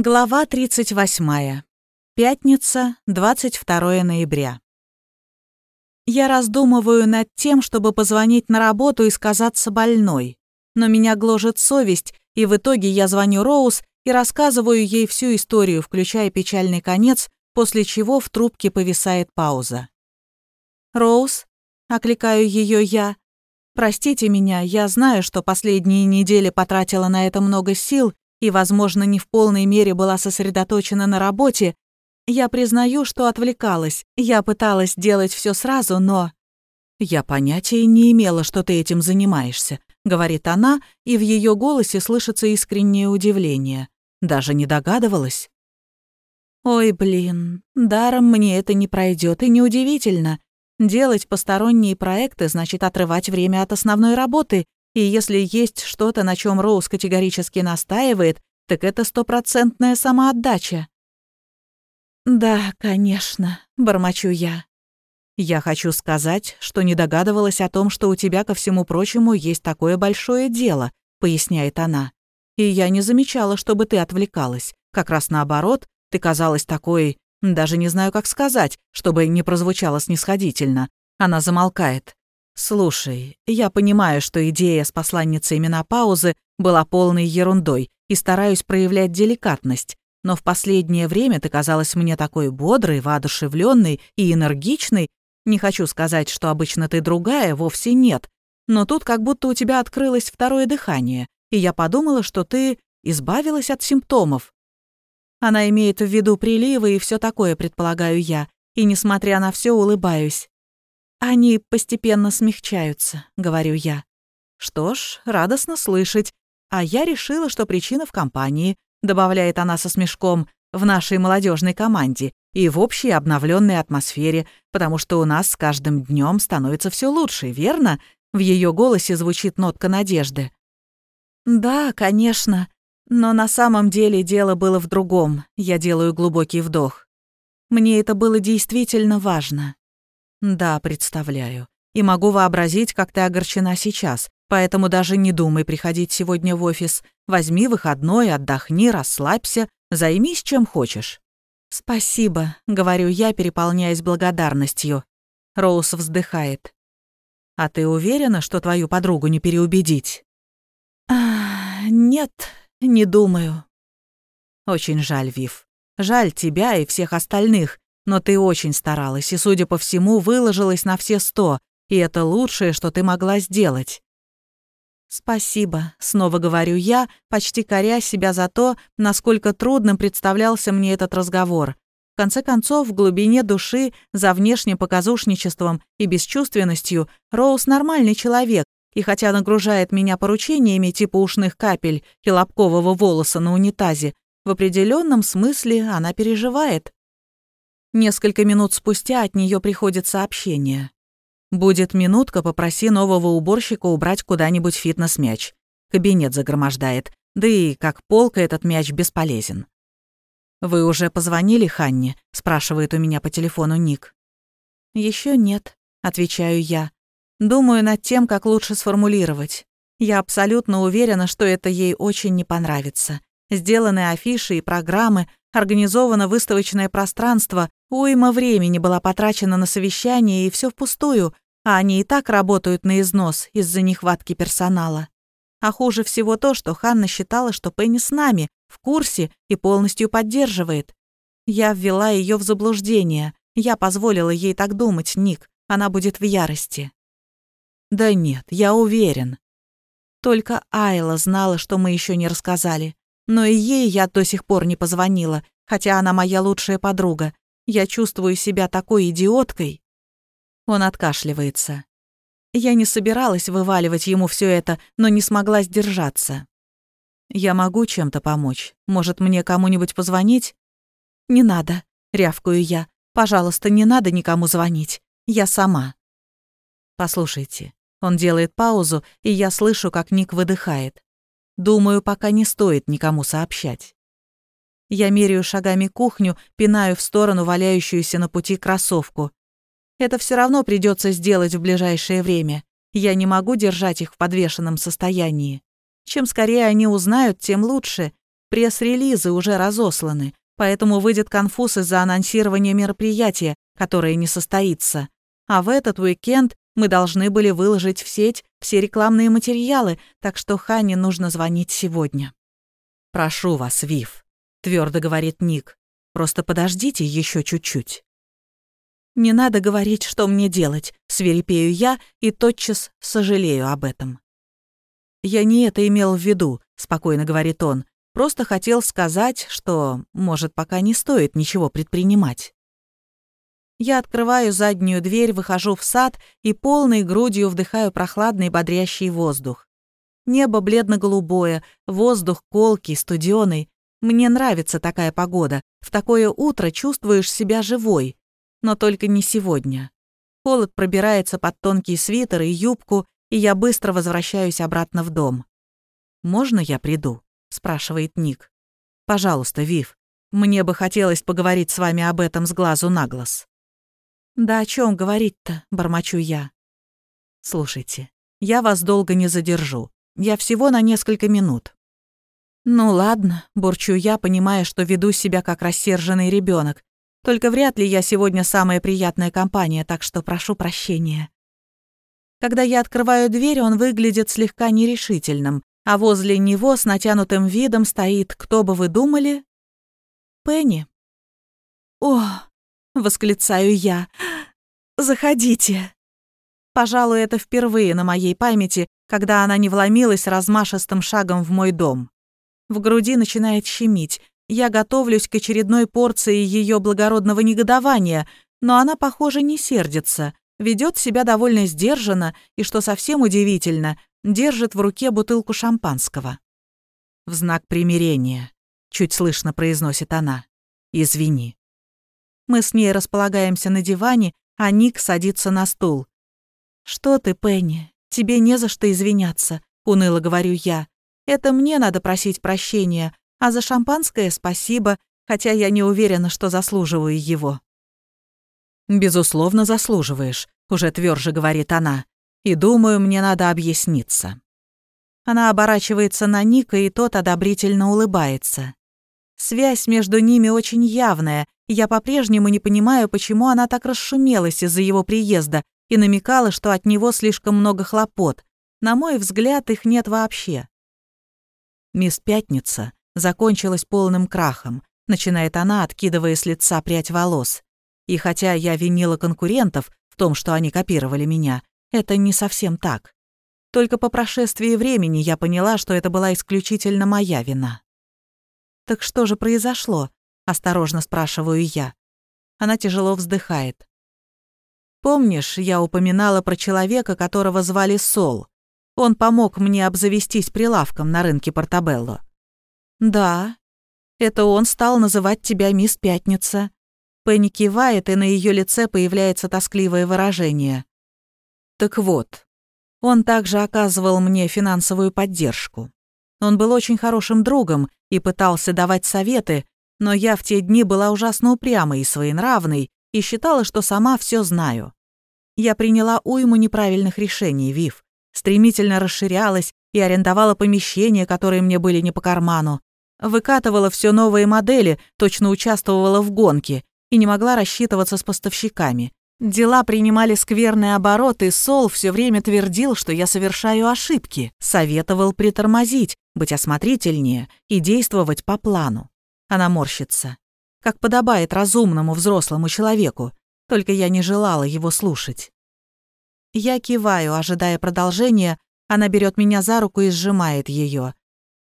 Глава 38. Пятница, 22 ноября. Я раздумываю над тем, чтобы позвонить на работу и сказаться больной. Но меня гложет совесть, и в итоге я звоню Роуз и рассказываю ей всю историю, включая печальный конец, после чего в трубке повисает пауза. «Роуз?» — окликаю ее я. «Простите меня, я знаю, что последние недели потратила на это много сил, и, возможно, не в полной мере была сосредоточена на работе, я признаю, что отвлекалась. Я пыталась делать все сразу, но... «Я понятия не имела, что ты этим занимаешься», — говорит она, и в ее голосе слышится искреннее удивление. Даже не догадывалась. «Ой, блин, даром мне это не пройдет, и неудивительно. Делать посторонние проекты значит отрывать время от основной работы, и если есть что-то, на чем Роуз категорически настаивает, так это стопроцентная самоотдача. «Да, конечно», — бормочу я. «Я хочу сказать, что не догадывалась о том, что у тебя, ко всему прочему, есть такое большое дело», — поясняет она. «И я не замечала, чтобы ты отвлекалась. Как раз наоборот, ты казалась такой... Даже не знаю, как сказать, чтобы не прозвучало снисходительно». Она замолкает. «Слушай, я понимаю, что идея с посланницей менопаузы была полной ерундой и стараюсь проявлять деликатность, но в последнее время ты казалась мне такой бодрой, воодушевленной и энергичной. Не хочу сказать, что обычно ты другая, вовсе нет. Но тут как будто у тебя открылось второе дыхание, и я подумала, что ты избавилась от симптомов. Она имеет в виду приливы и все такое, предполагаю я, и, несмотря на все, улыбаюсь. «Они постепенно смягчаются», — говорю я. «Что ж, радостно слышать. А я решила, что причина в компании», — добавляет она со смешком, «в нашей молодежной команде и в общей обновленной атмосфере, потому что у нас с каждым днем становится все лучше, верно?» В ее голосе звучит нотка надежды. «Да, конечно. Но на самом деле дело было в другом. Я делаю глубокий вдох. Мне это было действительно важно. Да, представляю. И могу вообразить, как ты огорчена сейчас. Поэтому даже не думай приходить сегодня в офис. Возьми выходной, отдохни, расслабься, займись чем хочешь. «Спасибо», — говорю я, переполняясь благодарностью. Роуз вздыхает. «А ты уверена, что твою подругу не переубедить?» а, «Нет, не думаю». «Очень жаль, Вив. Жаль тебя и всех остальных. Но ты очень старалась и, судя по всему, выложилась на все сто, и это лучшее, что ты могла сделать». «Спасибо», — снова говорю я, почти коря себя за то, насколько трудным представлялся мне этот разговор. В конце концов, в глубине души, за внешним показушничеством и бесчувственностью, Роуз нормальный человек, и хотя нагружает меня поручениями типа ушных капель и лобкового волоса на унитазе, в определенном смысле она переживает. Несколько минут спустя от нее приходит сообщение. «Будет минутка, попроси нового уборщика убрать куда-нибудь фитнес-мяч. Кабинет загромождает, да и как полка этот мяч бесполезен». «Вы уже позвонили Ханне?» – спрашивает у меня по телефону Ник. Еще нет», – отвечаю я. «Думаю над тем, как лучше сформулировать. Я абсолютно уверена, что это ей очень не понравится. Сделаны афиши и программы, организовано выставочное пространство, уйма времени была потрачена на совещание, и все впустую, а они и так работают на износ из-за нехватки персонала. А хуже всего то, что Ханна считала, что Пенни с нами, в курсе и полностью поддерживает. Я ввела ее в заблуждение. Я позволила ей так думать, Ник. Она будет в ярости. Да нет, я уверен. Только Айла знала, что мы еще не рассказали. Но и ей я до сих пор не позвонила, хотя она моя лучшая подруга. Я чувствую себя такой идиоткой. Он откашливается. Я не собиралась вываливать ему все это, но не смогла сдержаться. Я могу чем-то помочь. Может, мне кому-нибудь позвонить? Не надо, рявкаю я. Пожалуйста, не надо никому звонить. Я сама. Послушайте. Он делает паузу, и я слышу, как Ник выдыхает. Думаю, пока не стоит никому сообщать. Я меряю шагами кухню, пинаю в сторону валяющуюся на пути кроссовку. Это все равно придется сделать в ближайшее время. Я не могу держать их в подвешенном состоянии. Чем скорее они узнают, тем лучше. Пресс-релизы уже разосланы, поэтому выйдет конфуз из-за анонсирования мероприятия, которое не состоится. А в этот уикенд мы должны были выложить в сеть все рекламные материалы, так что Хане нужно звонить сегодня. «Прошу вас, Вив», — твердо говорит Ник. «Просто подождите еще чуть-чуть». «Не надо говорить, что мне делать», — свирепею я и тотчас сожалею об этом. «Я не это имел в виду», — спокойно говорит он. «Просто хотел сказать, что, может, пока не стоит ничего предпринимать». Я открываю заднюю дверь, выхожу в сад и полной грудью вдыхаю прохладный бодрящий воздух. Небо бледно-голубое, воздух колкий, студеный. Мне нравится такая погода. В такое утро чувствуешь себя живой. Но только не сегодня. Холод пробирается под тонкий свитер и юбку, и я быстро возвращаюсь обратно в дом. «Можно я приду?» — спрашивает Ник. «Пожалуйста, Вив, мне бы хотелось поговорить с вами об этом с глазу на глаз». «Да о чем говорить-то?» — бормочу я. «Слушайте, я вас долго не задержу. Я всего на несколько минут». «Ну ладно», — бурчу я, понимая, что веду себя как рассерженный ребенок. «Только вряд ли я сегодня самая приятная компания, так что прошу прощения». Когда я открываю дверь, он выглядит слегка нерешительным, а возле него с натянутым видом стоит, кто бы вы думали? Пенни. «О!» — восклицаю я. «Заходите!» Пожалуй, это впервые на моей памяти, когда она не вломилась размашистым шагом в мой дом. В груди начинает щемить. Я готовлюсь к очередной порции ее благородного негодования, но она, похоже, не сердится ведет себя довольно сдержанно и, что совсем удивительно, держит в руке бутылку шампанского. «В знак примирения», — чуть слышно произносит она. «Извини». Мы с ней располагаемся на диване, а Ник садится на стул. «Что ты, Пенни, тебе не за что извиняться», — уныло говорю я. «Это мне надо просить прощения, а за шампанское спасибо, хотя я не уверена, что заслуживаю его». «Безусловно, заслуживаешь», — уже тверже говорит она. «И думаю, мне надо объясниться». Она оборачивается на Ника, и тот одобрительно улыбается. Связь между ними очень явная, я по-прежнему не понимаю, почему она так расшумелась из-за его приезда и намекала, что от него слишком много хлопот. На мой взгляд, их нет вообще. «Мисс Пятница» закончилась полным крахом, начинает она, откидывая с лица прядь волос. И хотя я винила конкурентов в том, что они копировали меня, это не совсем так. Только по прошествии времени я поняла, что это была исключительно моя вина. «Так что же произошло?» — осторожно спрашиваю я. Она тяжело вздыхает. «Помнишь, я упоминала про человека, которого звали Сол? Он помог мне обзавестись прилавком на рынке Портабелло». «Да. Это он стал называть тебя мисс Пятница. Пенни кивает, и на ее лице появляется тоскливое выражение. Так вот, он также оказывал мне финансовую поддержку. Он был очень хорошим другом и пытался давать советы, но я в те дни была ужасно упрямой и своенравной и считала, что сама все знаю. Я приняла уйму неправильных решений, Вив, стремительно расширялась и арендовала помещения, которые мне были не по карману, выкатывала все новые модели, точно участвовала в гонке и не могла рассчитываться с поставщиками. Дела принимали скверные обороты, Сол все время твердил, что я совершаю ошибки, советовал притормозить, быть осмотрительнее и действовать по плану. Она морщится. Как подобает разумному взрослому человеку, только я не желала его слушать. Я киваю, ожидая продолжения, она берет меня за руку и сжимает ее.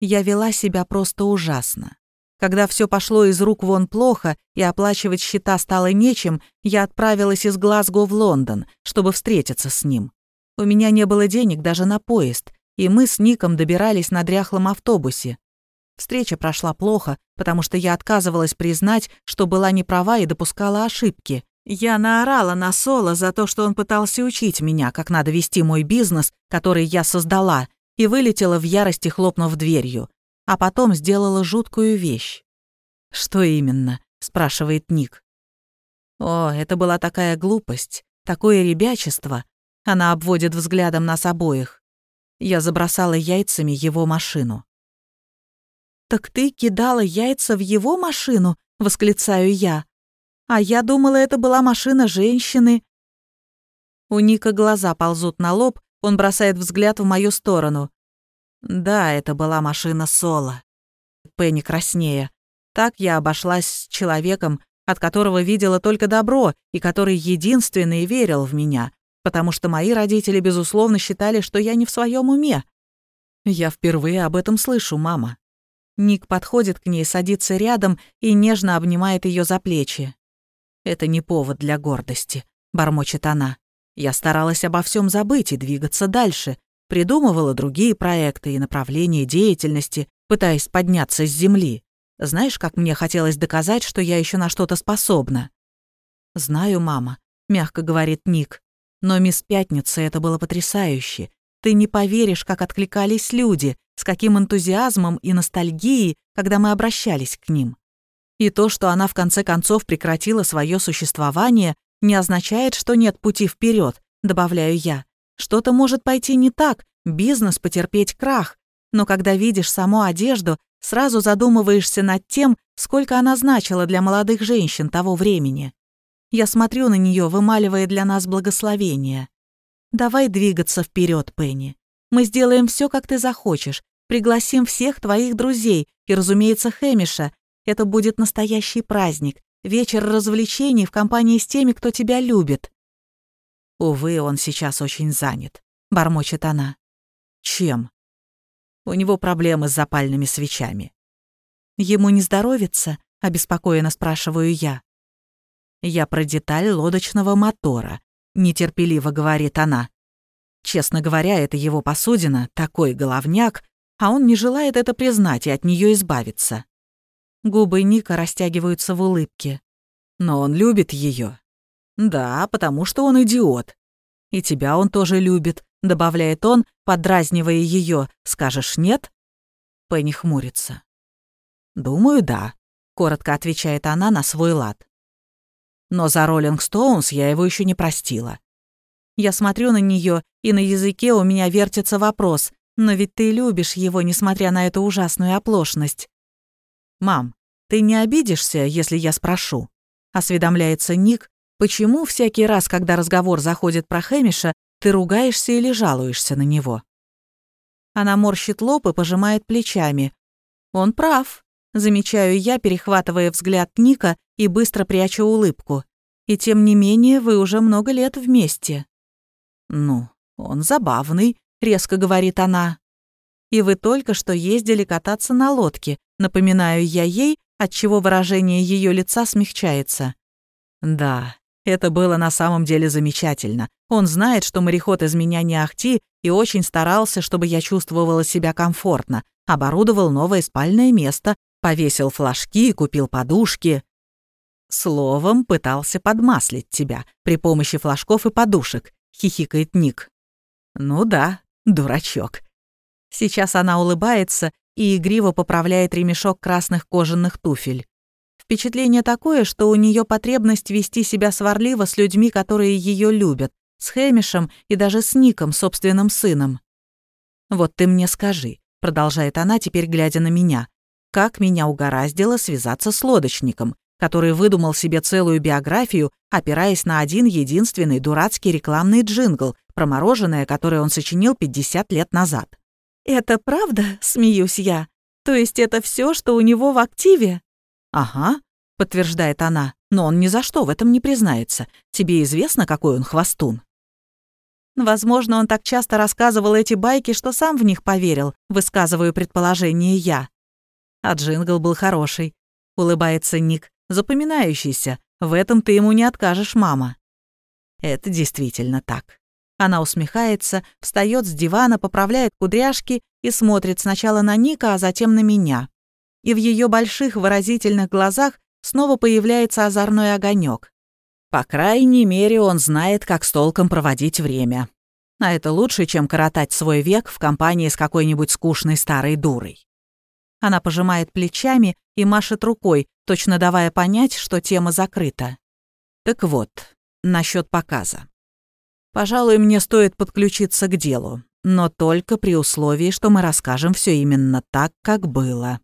Я вела себя просто ужасно. Когда все пошло из рук вон плохо и оплачивать счета стало нечем, я отправилась из Глазго в Лондон, чтобы встретиться с ним. У меня не было денег даже на поезд, и мы с Ником добирались на дряхлом автобусе. Встреча прошла плохо, потому что я отказывалась признать, что была не права и допускала ошибки. Я наорала на Соло за то, что он пытался учить меня, как надо вести мой бизнес, который я создала, и вылетела в ярости, хлопнув дверью а потом сделала жуткую вещь. «Что именно?» — спрашивает Ник. «О, это была такая глупость, такое ребячество!» Она обводит взглядом нас обоих. Я забросала яйцами его машину. «Так ты кидала яйца в его машину?» — восклицаю я. «А я думала, это была машина женщины». У Ника глаза ползут на лоб, он бросает взгляд в мою сторону. «Да, это была машина Соло». Пенни краснее. Так я обошлась с человеком, от которого видела только добро и который единственный верил в меня, потому что мои родители, безусловно, считали, что я не в своем уме. Я впервые об этом слышу, мама. Ник подходит к ней, садится рядом и нежно обнимает ее за плечи. «Это не повод для гордости», — бормочет она. «Я старалась обо всем забыть и двигаться дальше, придумывала другие проекты и направления деятельности, пытаясь подняться с земли. Знаешь, как мне хотелось доказать, что я еще на что-то способна?» «Знаю, мама», — мягко говорит Ник. «Но мисс Пятница это было потрясающе. Ты не поверишь, как откликались люди, с каким энтузиазмом и ностальгией, когда мы обращались к ним. И то, что она в конце концов прекратила свое существование, не означает, что нет пути вперед, добавляю я. Что-то может пойти не так, бизнес потерпеть крах, но когда видишь саму одежду, сразу задумываешься над тем, сколько она значила для молодых женщин того времени. Я смотрю на нее, вымаливая для нас благословение. Давай двигаться вперед, Пенни. Мы сделаем все, как ты захочешь, Пригласим всех твоих друзей и, разумеется, Хэмиша. Это будет настоящий праздник, вечер развлечений в компании с теми, кто тебя любит». «Увы, он сейчас очень занят», — бормочет она. «Чем?» «У него проблемы с запальными свечами». «Ему не здоровится?» — обеспокоенно спрашиваю я. «Я про деталь лодочного мотора», — нетерпеливо говорит она. Честно говоря, это его посудина, такой головняк, а он не желает это признать и от нее избавиться. Губы Ника растягиваются в улыбке. Но он любит ее. Да, потому что он идиот. И тебя он тоже любит, добавляет он, подразнивая ее. Скажешь нет? Пенни хмурится. Думаю, да, коротко отвечает она на свой лад. Но за Роллинг Стоунс я его еще не простила. Я смотрю на нее, и на языке у меня вертится вопрос, но ведь ты любишь его, несмотря на эту ужасную оплошность. «Мам, ты не обидишься, если я спрошу?» Осведомляется Ник, почему всякий раз, когда разговор заходит про Хэмиша, ты ругаешься или жалуешься на него? Она морщит лоб и пожимает плечами. Он прав. Замечаю я, перехватывая взгляд Ника и быстро прячу улыбку. И тем не менее, вы уже много лет вместе. Ну, он забавный, — резко говорит она. «И вы только что ездили кататься на лодке», напоминаю я ей, отчего выражение ее лица смягчается. «Да, это было на самом деле замечательно. Он знает, что мореход из меня не ахти, и очень старался, чтобы я чувствовала себя комфортно. Оборудовал новое спальное место, повесил флажки купил подушки. Словом, пытался подмаслить тебя при помощи флажков и подушек», — хихикает Ник. «Ну да, Дурачок. Сейчас она улыбается и игриво поправляет ремешок красных кожаных туфель. Впечатление такое, что у нее потребность вести себя сварливо с людьми, которые ее любят, с Хэмишем и даже с Ником, собственным сыном. «Вот ты мне скажи», — продолжает она, теперь глядя на меня, «как меня угораздило связаться с лодочником, который выдумал себе целую биографию, опираясь на один единственный дурацкий рекламный джингл, про мороженое, которое он сочинил 50 лет назад. «Это правда?» — смеюсь я. «То есть это все, что у него в активе?» «Ага», — подтверждает она, «но он ни за что в этом не признается. Тебе известно, какой он хвостун?» Возможно, он так часто рассказывал эти байки, что сам в них поверил, высказываю предположение я. А джингл был хороший. Улыбается Ник, запоминающийся. В этом ты ему не откажешь, мама. Это действительно так. Она усмехается, встает с дивана, поправляет кудряшки и смотрит сначала на Ника, а затем на меня. И в ее больших выразительных глазах снова появляется озорной огонек. По крайней мере, он знает, как с толком проводить время. А это лучше, чем коротать свой век в компании с какой-нибудь скучной старой дурой. Она пожимает плечами и машет рукой, точно давая понять, что тема закрыта. Так вот, насчет показа. Пожалуй, мне стоит подключиться к делу, но только при условии, что мы расскажем все именно так, как было.